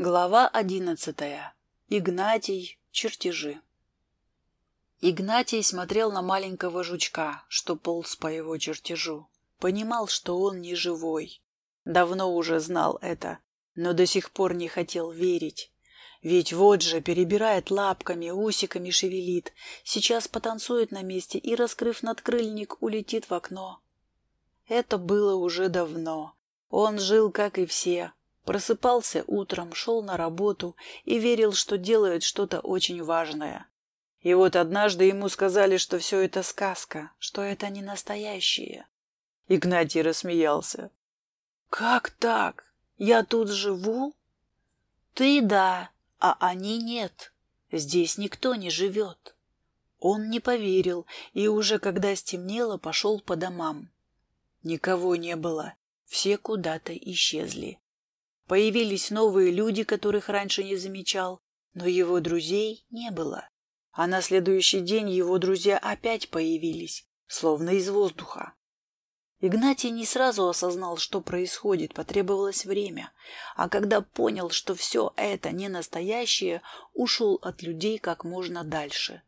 Глава одиннадцатая. Игнатий. Чертежи. Игнатий смотрел на маленького жучка, что полз по его чертежу. Понимал, что он не живой. Давно уже знал это, но до сих пор не хотел верить. Ведь вот же перебирает лапками, усиками шевелит, сейчас потанцует на месте и, раскрыв надкрыльник, улетит в окно. Это было уже давно. Он жил, как и все, Просыпался утром, шел на работу и верил, что делает что-то очень важное. И вот однажды ему сказали, что все это сказка, что это не настоящее. Игнатий рассмеялся. «Как так? Я тут живу?» «Ты да, а они нет. Здесь никто не живет». Он не поверил и уже когда стемнело, пошел по домам. Никого не было, все куда-то исчезли. Появились новые люди, которых раньше не замечал, но его друзей не было. А на следующий день его друзья опять появились, словно из воздуха. Игнатий не сразу осознал, что происходит, потребовалось время, а когда понял, что все это не настоящее, ушел от людей как можно дальше.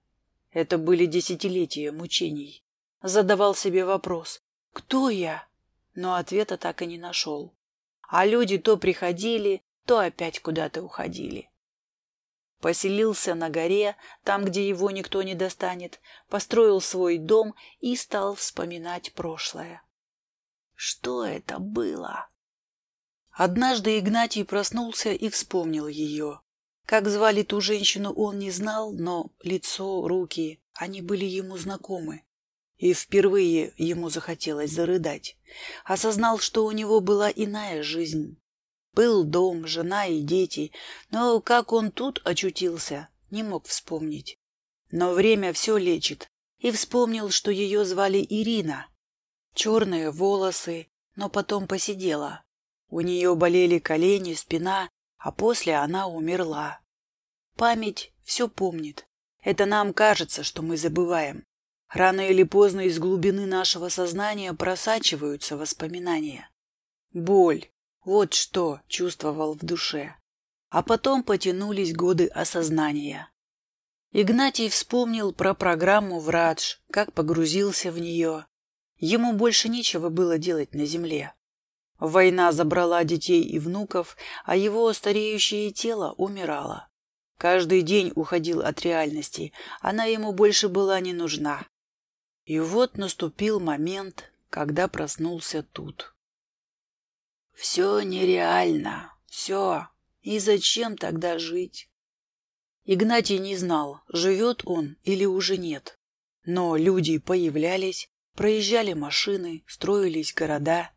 Это были десятилетия мучений. Задавал себе вопрос «Кто я?», но ответа так и не нашел а люди то приходили, то опять куда-то уходили. Поселился на горе, там, где его никто не достанет, построил свой дом и стал вспоминать прошлое. Что это было? Однажды Игнатий проснулся и вспомнил ее. Как звали ту женщину, он не знал, но лицо, руки, они были ему знакомы. И впервые ему захотелось зарыдать. Осознал, что у него была иная жизнь. Был дом, жена и дети, но как он тут очутился, не мог вспомнить. Но время все лечит, и вспомнил, что ее звали Ирина. Черные волосы, но потом посидела. У нее болели колени, спина, а после она умерла. Память все помнит. Это нам кажется, что мы забываем. Рано или поздно из глубины нашего сознания просачиваются воспоминания. Боль – вот что чувствовал в душе. А потом потянулись годы осознания. Игнатий вспомнил про программу «Врадж», как погрузился в нее. Ему больше нечего было делать на земле. Война забрала детей и внуков, а его стареющее тело умирало. Каждый день уходил от реальности, она ему больше была не нужна. И вот наступил момент, когда проснулся тут. Все нереально, все. И зачем тогда жить? Игнатий не знал, живет он или уже нет. Но люди появлялись, проезжали машины, строились города.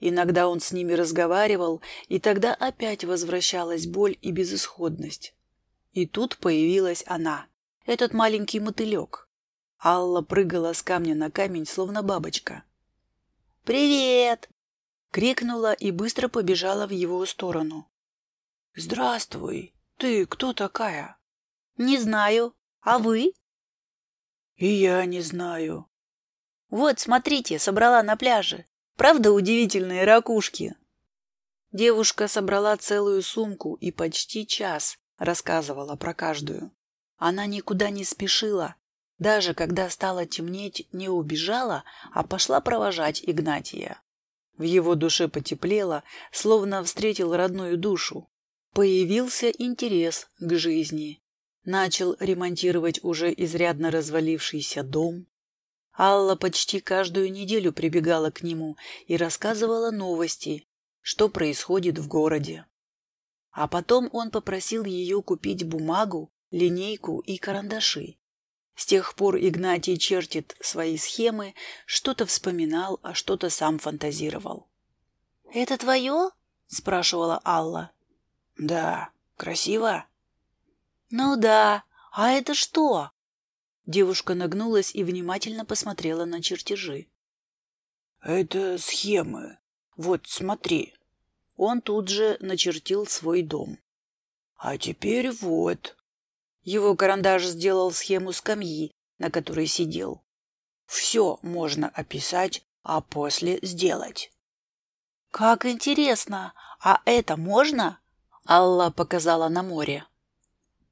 Иногда он с ними разговаривал, и тогда опять возвращалась боль и безысходность. И тут появилась она, этот маленький мотылек, Алла прыгала с камня на камень, словно бабочка. «Привет!» — крикнула и быстро побежала в его сторону. «Здравствуй! Ты кто такая?» «Не знаю. А вы?» «И я не знаю». «Вот, смотрите, собрала на пляже. Правда удивительные ракушки?» Девушка собрала целую сумку и почти час рассказывала про каждую. Она никуда не спешила, даже когда стало темнеть, не убежала, а пошла провожать Игнатия. В его душе потеплело, словно встретил родную душу. Появился интерес к жизни. Начал ремонтировать уже изрядно развалившийся дом. Алла почти каждую неделю прибегала к нему и рассказывала новости, что происходит в городе. А потом он попросил ее купить бумагу, линейку и карандаши. С тех пор Игнатий чертит свои схемы, что-то вспоминал, а что-то сам фантазировал. «Это твое?» – спрашивала Алла. «Да. Красиво?» «Ну да. А это что?» Девушка нагнулась и внимательно посмотрела на чертежи. «Это схемы. Вот, смотри». Он тут же начертил свой дом. «А теперь вот. Его карандаш сделал схему скамьи, на которой сидел. Все можно описать, а после сделать. Как интересно! А это можно? Алла показала на море.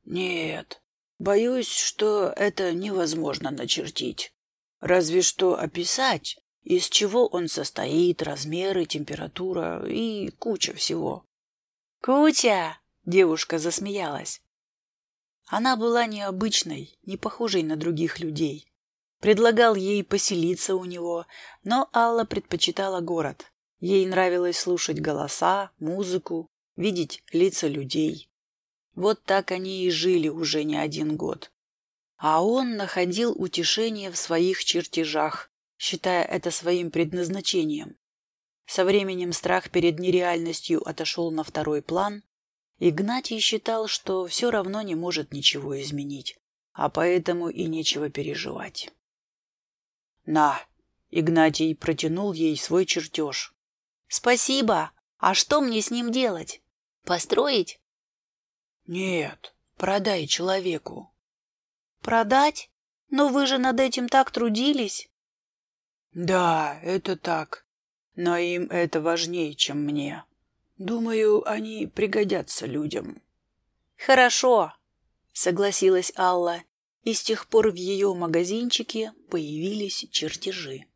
Нет, боюсь, что это невозможно начертить. Разве что описать, из чего он состоит, размеры, температура и куча всего. «Куча!» — девушка засмеялась. Она была необычной, не похожей на других людей. Предлагал ей поселиться у него, но Алла предпочитала город. Ей нравилось слушать голоса, музыку, видеть лица людей. Вот так они и жили уже не один год. А он находил утешение в своих чертежах, считая это своим предназначением. Со временем страх перед нереальностью отошел на второй план. Игнатий считал, что все равно не может ничего изменить, а поэтому и нечего переживать. «На!» — Игнатий протянул ей свой чертеж. «Спасибо! А что мне с ним делать? Построить?» «Нет, продай человеку». «Продать? Но вы же над этим так трудились!» «Да, это так но им это важнее, чем мне. Думаю, они пригодятся людям. Хорошо, согласилась Алла, и с тех пор в ее магазинчике появились чертежи.